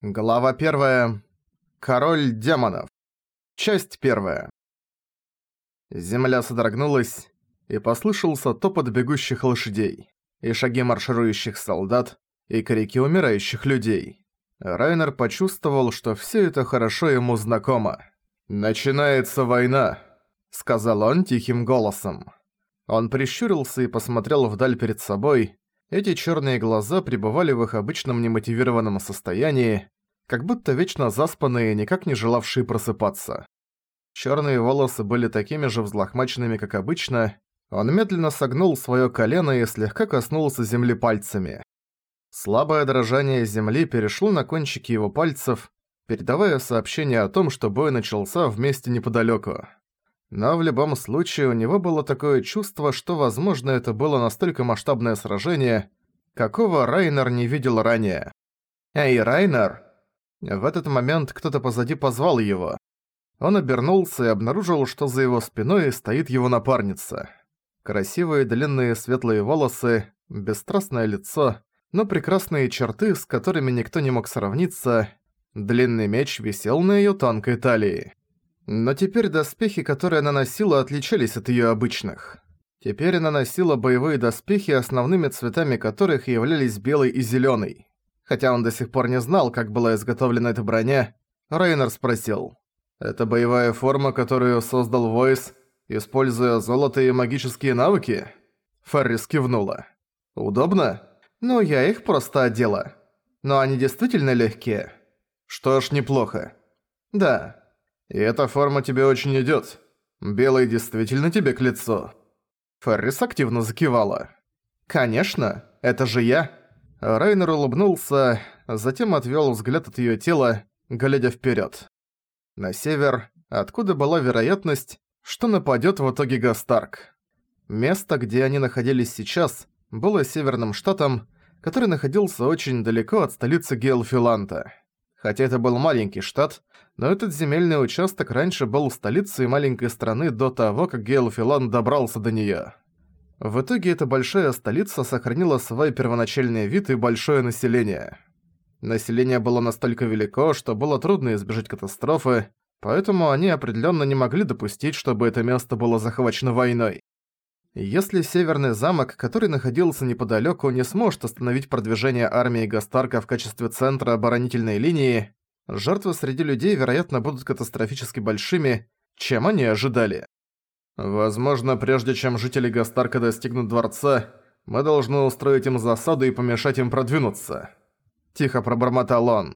Глава 1. Король демонов. Часть 1. Земля содрогнулась, и послышался топот бегущих лошадей, и шаги марширующих солдат, и крики умирающих людей. Райнер почувствовал, что всё это хорошо ему знакомо. «Начинается война», — сказал он тихим голосом. Он прищурился и посмотрел вдаль перед собой, эти черные глаза пребывали в их обычном немотивированном состоянии, как будто вечно заспанные, никак не желавшие просыпаться. Черные волосы были такими же взлохмаченными, как обычно. Он медленно согнул свое колено и слегка коснулся земли пальцами. Слабое дрожание земли перешло на кончики его пальцев, передавая сообщение о том, что бой начался в месте неподалеку. Но в любом случае у него было такое чувство, что, возможно, это было настолько масштабное сражение, какого Райнер не видел ранее. «Эй, Райнер!» В этот момент кто-то позади позвал его. Он обернулся и обнаружил, что за его спиной стоит его напарница. Красивые длинные светлые волосы, бесстрастное лицо, но прекрасные черты, с которыми никто не мог сравниться. Длинный меч висел на её тонкой талии. Но теперь доспехи, которые она носила, отличались от её обычных. Теперь она носила боевые доспехи, основными цветами которых являлись белый и зелёный. Хотя он до сих пор не знал, как была изготовлена эта броня, Рейнер спросил. «Это боевая форма, которую создал Войс, используя золото и магические навыки?» Феррис кивнула. «Удобно? Ну, я их просто одела. Но они действительно легкие. Что ж, неплохо. Да, и эта форма тебе очень идёт. Белый действительно тебе к лицу». Феррис активно закивала. «Конечно, это же я». Райнер улыбнулся, затем отвёл взгляд от её тела, глядя вперёд. На север, откуда была вероятность, что нападёт в итоге Гастарк. Место, где они находились сейчас, было северным штатом, который находился очень далеко от столицы Гейлфиланта. Хотя это был маленький штат, но этот земельный участок раньше был столицей маленькой страны до того, как Гейлфилан добрался до неё. В итоге эта большая столица сохранила свой первоначальный вид и большое население. Население было настолько велико, что было трудно избежать катастрофы, поэтому они определённо не могли допустить, чтобы это место было захвачено войной. Если Северный замок, который находился неподалёку, не сможет остановить продвижение армии Гастарка в качестве центра оборонительной линии, жертвы среди людей, вероятно, будут катастрофически большими, чем они ожидали. Возможно, прежде чем жители Гастарка достигнут дворца, мы должны устроить им засаду и помешать им продвинуться. Тихо пробормотал он.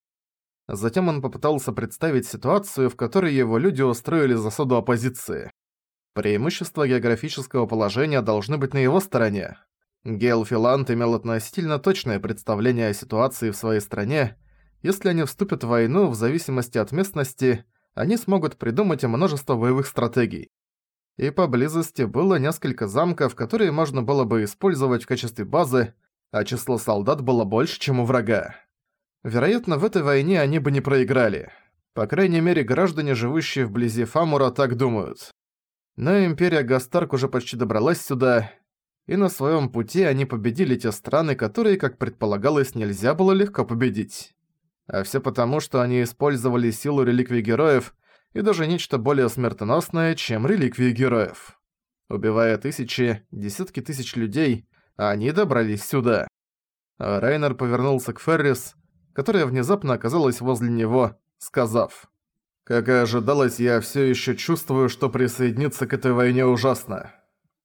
Затем он попытался представить ситуацию, в которой его люди устроили засаду оппозиции. Преимущества географического положения должны быть на его стороне. Гейлфиланд имел относительно точное представление о ситуации в своей стране, если они вступят в войну, в зависимости от местности, они смогут придумать множество боевых стратегий. И поблизости было несколько замков, которые можно было бы использовать в качестве базы, а число солдат было больше, чем у врага. Вероятно, в этой войне они бы не проиграли. По крайней мере, граждане, живущие вблизи Фамура, так думают. Но Империя Гастарк уже почти добралась сюда, и на своем пути они победили те страны, которые, как предполагалось, нельзя было легко победить. А все потому, что они использовали силу реликвий героев и даже нечто более смертоносное, чем реликвии героев. Убивая тысячи, десятки тысяч людей, они добрались сюда. Рейнер повернулся к Феррис, которая внезапно оказалась возле него, сказав, «Как и ожидалось, я все еще чувствую, что присоединиться к этой войне ужасно.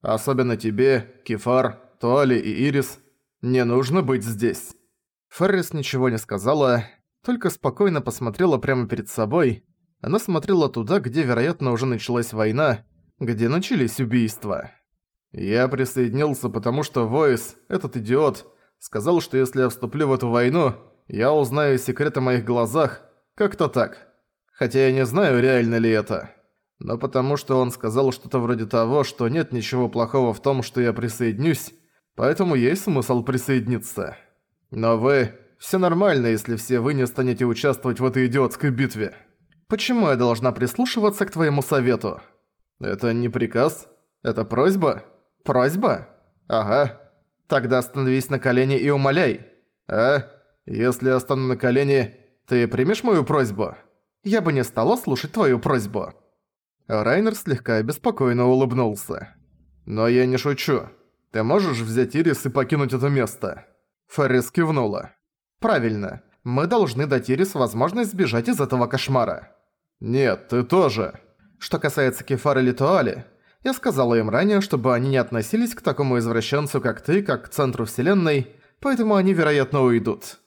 Особенно тебе, Кефар, Туали и Ирис, не нужно быть здесь». Феррис ничего не сказала, только спокойно посмотрела прямо перед собой. Она смотрела туда, где, вероятно, уже началась война, где начались убийства. Я присоединился, потому что Войс, этот идиот, сказал, что если я вступлю в эту войну, я узнаю секрет о моих глазах, как-то так. Хотя я не знаю, реально ли это. Но потому что он сказал что-то вроде того, что нет ничего плохого в том, что я присоединюсь, поэтому есть смысл присоединиться. Но вы все нормально, если все вы не станете участвовать в этой идиотской битве. Почему я должна прислушиваться к твоему совету? Это не приказ? Это просьба? Просьба? Ага. Тогда становись на колени и умоляй. А? Если я стану на колени, Ты примешь мою просьбу? Я бы не стала слушать твою просьбу». Райнер слегка обеспокоенно улыбнулся. «Но я не шучу. Ты можешь взять Ирис и покинуть это место?» Феррис кивнула. «Правильно. Мы должны дать Ирис возможность сбежать из этого кошмара». «Нет, ты тоже». Что касается Кефара или я сказала им ранее, чтобы они не относились к такому извращенцу, как ты, как к центру вселенной, поэтому они, вероятно, уйдут.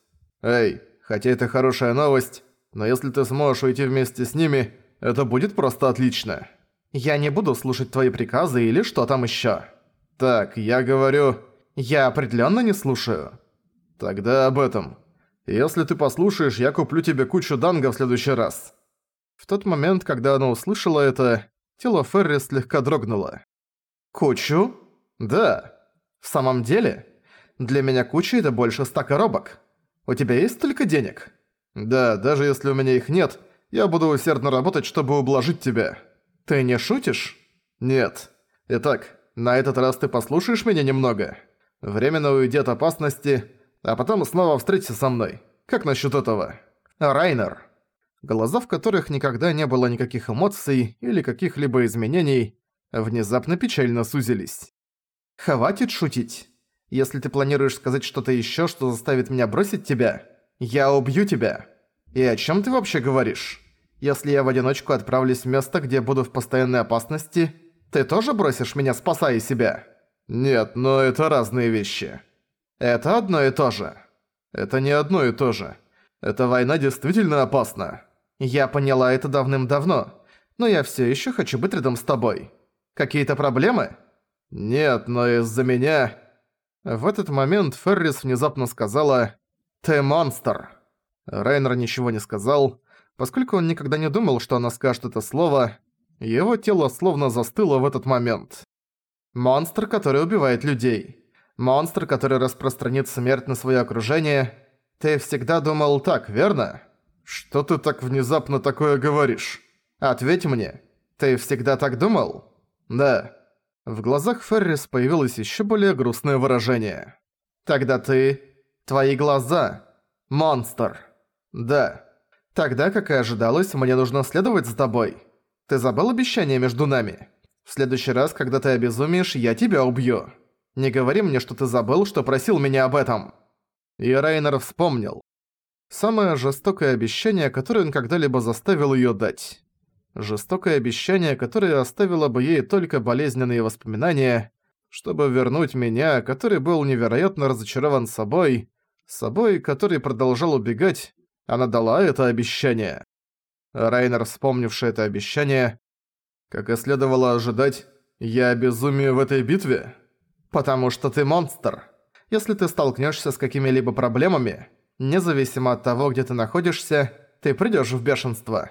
Эй, хотя это хорошая новость, но если ты сможешь уйти вместе с ними, это будет просто отлично. Я не буду слушать твои приказы или что там ещё. Так, я говорю... Я определённо не слушаю. Тогда об этом. Если ты послушаешь, я куплю тебе кучу данга в следующий раз. В тот момент, когда она услышала это, тело Ферри слегка дрогнуло. «Кучу? Да. В самом деле? Для меня куча – это больше ста коробок. У тебя есть столько денег?» «Да, даже если у меня их нет, я буду усердно работать, чтобы ублажить тебя». «Ты не шутишь?» «Нет. Итак, на этот раз ты послушаешь меня немного? Временно уйди от опасности, а потом снова встреться со мной. Как насчет этого?» «Райнер» глаза в которых никогда не было никаких эмоций или каких-либо изменений, внезапно печально сузились. «Хватит шутить. Если ты планируешь сказать что-то ещё, что заставит меня бросить тебя, я убью тебя. И о чём ты вообще говоришь? Если я в одиночку отправлюсь в место, где буду в постоянной опасности, ты тоже бросишь меня, спасая себя?» «Нет, но это разные вещи». «Это одно и то же». «Это не одно и то же. Эта война действительно опасна». Я поняла это давным-давно, но я все еще хочу быть рядом с тобой. Какие-то проблемы? Нет, но из-за меня... В этот момент Феррис внезапно сказала «Ты монстр». Райнер ничего не сказал, поскольку он никогда не думал, что она скажет это слово, его тело словно застыло в этот момент. Монстр, который убивает людей. Монстр, который распространит смерть на свое окружение. Ты всегда думал так, верно? «Что ты так внезапно такое говоришь? Ответь мне. Ты всегда так думал?» «Да». В глазах Феррис появилось ещё более грустное выражение. «Тогда ты... Твои глаза... Монстр». «Да». «Тогда, как и ожидалось, мне нужно следовать за тобой. Ты забыл обещание между нами? В следующий раз, когда ты обезумеешь, я тебя убью. Не говори мне, что ты забыл, что просил меня об этом». И Райнер вспомнил. Самое жестокое обещание, которое он когда-либо заставил её дать. Жестокое обещание, которое оставило бы ей только болезненные воспоминания, чтобы вернуть меня, который был невероятно разочарован собой, собой, который продолжал убегать, она дала это обещание. Райнер, вспомнивший это обещание, как и следовало ожидать, я обезумию в этой битве? Потому что ты монстр. Если ты столкнешься с какими-либо проблемами, Независимо от того, где ты находишься, ты придёшь в бешенство.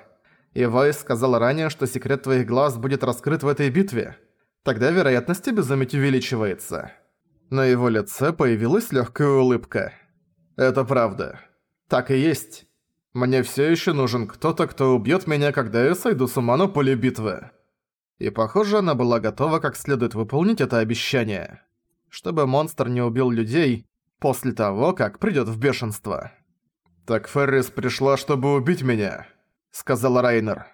И Войс сказал ранее, что секрет твоих глаз будет раскрыт в этой битве. Тогда вероятность обезумить увеличивается. На его лице появилась лёгкая улыбка. Это правда. Так и есть. Мне всё ещё нужен кто-то, кто убьёт меня, когда я сойду с ума на поле битвы. И похоже, она была готова как следует выполнить это обещание. Чтобы монстр не убил людей, после того, как придёт в бешенство. «Так Феррис пришла, чтобы убить меня», — сказал Райнер.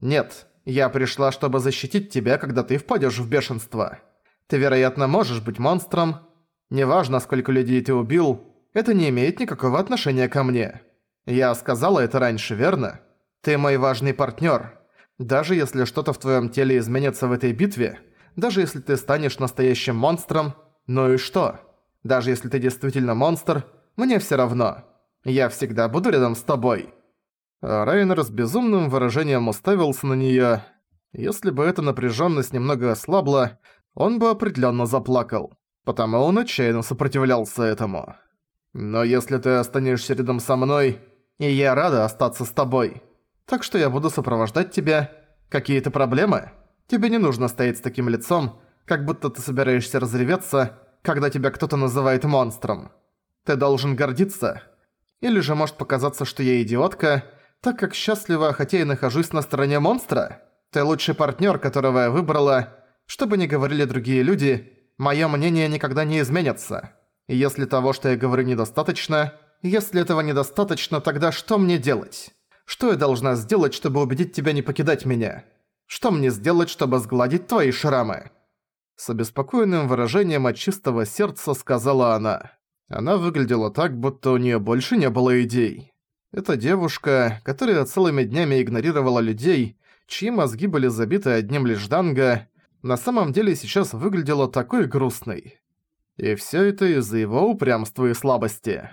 «Нет, я пришла, чтобы защитить тебя, когда ты впадёшь в бешенство. Ты, вероятно, можешь быть монстром. Неважно, сколько людей ты убил, это не имеет никакого отношения ко мне. Я сказала это раньше, верно? Ты мой важный партнёр. Даже если что-то в твоём теле изменится в этой битве, даже если ты станешь настоящим монстром, ну и что?» Даже если ты действительно монстр, мне всё равно. Я всегда буду рядом с тобой». Райнер с безумным выражением уставился на неё. Если бы эта напряжённость немного ослабла, он бы определённо заплакал. Потому он отчаянно сопротивлялся этому. «Но если ты останешься рядом со мной, и я рада остаться с тобой, так что я буду сопровождать тебя. Какие-то проблемы? Тебе не нужно стоять с таким лицом, как будто ты собираешься разреветься, когда тебя кто-то называет монстром. Ты должен гордиться. Или же может показаться, что я идиотка, так как счастлива, хотя и нахожусь на стороне монстра. Ты лучший партнер, которого я выбрала. Что бы ни говорили другие люди, мое мнение никогда не изменится. Если того, что я говорю, недостаточно, Если этого недостаточно, тогда что мне делать? Что я должна сделать, чтобы убедить тебя не покидать меня? Что мне сделать, чтобы сгладить твои шрамы?» С обеспокоенным выражением от чистого сердца сказала она. Она выглядела так, будто у неё больше не было идей. Эта девушка, которая целыми днями игнорировала людей, чьи мозги были забиты одним лишь данго, на самом деле сейчас выглядела такой грустной. И всё это из-за его упрямства и слабости.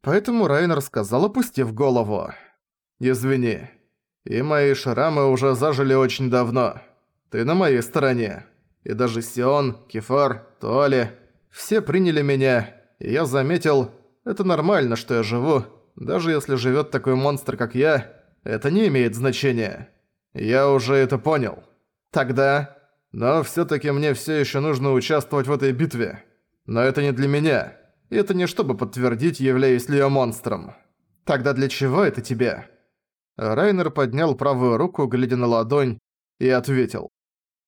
Поэтому Райнер сказал, опустив голову. «Извини, и мои шрамы уже зажили очень давно. Ты на моей стороне. И даже Сион, Кефар, Туали – все приняли меня, и я заметил, это нормально, что я живу, даже если живет такой монстр, как я, это не имеет значения. Я уже это понял. Тогда... Но все таки мне все еще нужно участвовать в этой битве. Но это не для меня. Это не чтобы подтвердить, являюсь ли я монстром. Тогда для чего это тебе?» Райнер поднял правую руку, глядя на ладонь, и ответил.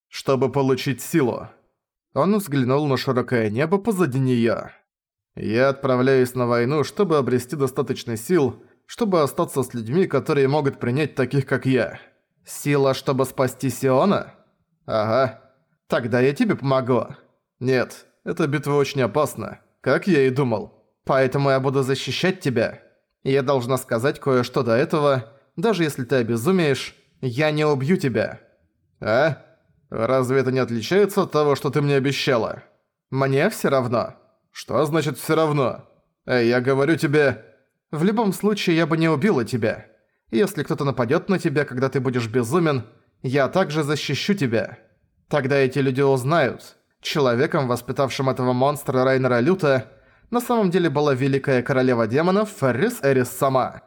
«Чтобы получить силу». Он взглянул на широкое небо позади неё. «Я отправляюсь на войну, чтобы обрести достаточно сил, чтобы остаться с людьми, которые могут принять таких, как я. Сила, чтобы спасти Сиона? Ага. Тогда я тебе помогу. Нет, эта битва очень опасна, как я и думал. Поэтому я буду защищать тебя. Я должна сказать кое-что до этого, даже если ты обезумеешь, я не убью тебя. А? Разве это не отличается от того, что ты мне обещала? Мне всё равно. Что значит всё равно? Эй, я говорю тебе... В любом случае, я бы не убила тебя. Если кто-то нападёт на тебя, когда ты будешь безумен, я также защищу тебя. Тогда эти люди узнают. Человеком, воспитавшим этого монстра Райнера Люта, на самом деле была великая королева демонов Феррис Эрис сама.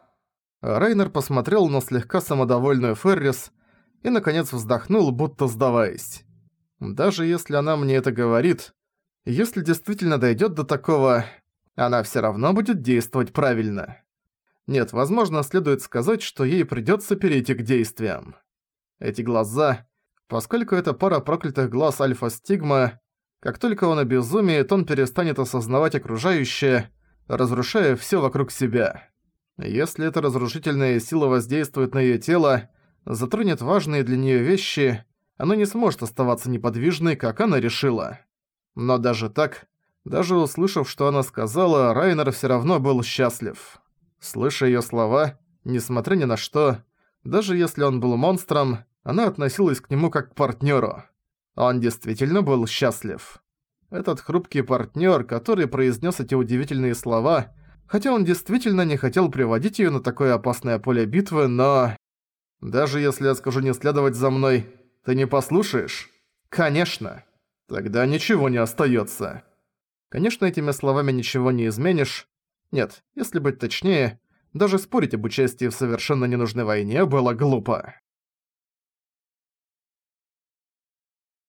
Райнер посмотрел на слегка самодовольную Феррис и, наконец, вздохнул, будто сдаваясь. Даже если она мне это говорит, если действительно дойдет до такого, она все равно будет действовать правильно. Нет, возможно, следует сказать, что ей придется перейти к действиям. Эти глаза, поскольку это пара проклятых глаз Альфа-Стигма, как только он обезумеет, он перестанет осознавать окружающее, разрушая все вокруг себя. Если эта разрушительная сила воздействует на её тело, затронет важные для неё вещи, она не сможет оставаться неподвижной, как она решила. Но даже так, даже услышав, что она сказала, Райнер всё равно был счастлив. Слыша её слова, несмотря ни на что, даже если он был монстром, она относилась к нему как к партнёру. Он действительно был счастлив. Этот хрупкий партнёр, который произнес эти удивительные слова – Хотя он действительно не хотел приводить её на такое опасное поле битвы, но... Даже если я скажу не следовать за мной, ты не послушаешь? Конечно. Тогда ничего не остаётся. Конечно, этими словами ничего не изменишь. Нет, если быть точнее, даже спорить об участии в совершенно ненужной войне было глупо.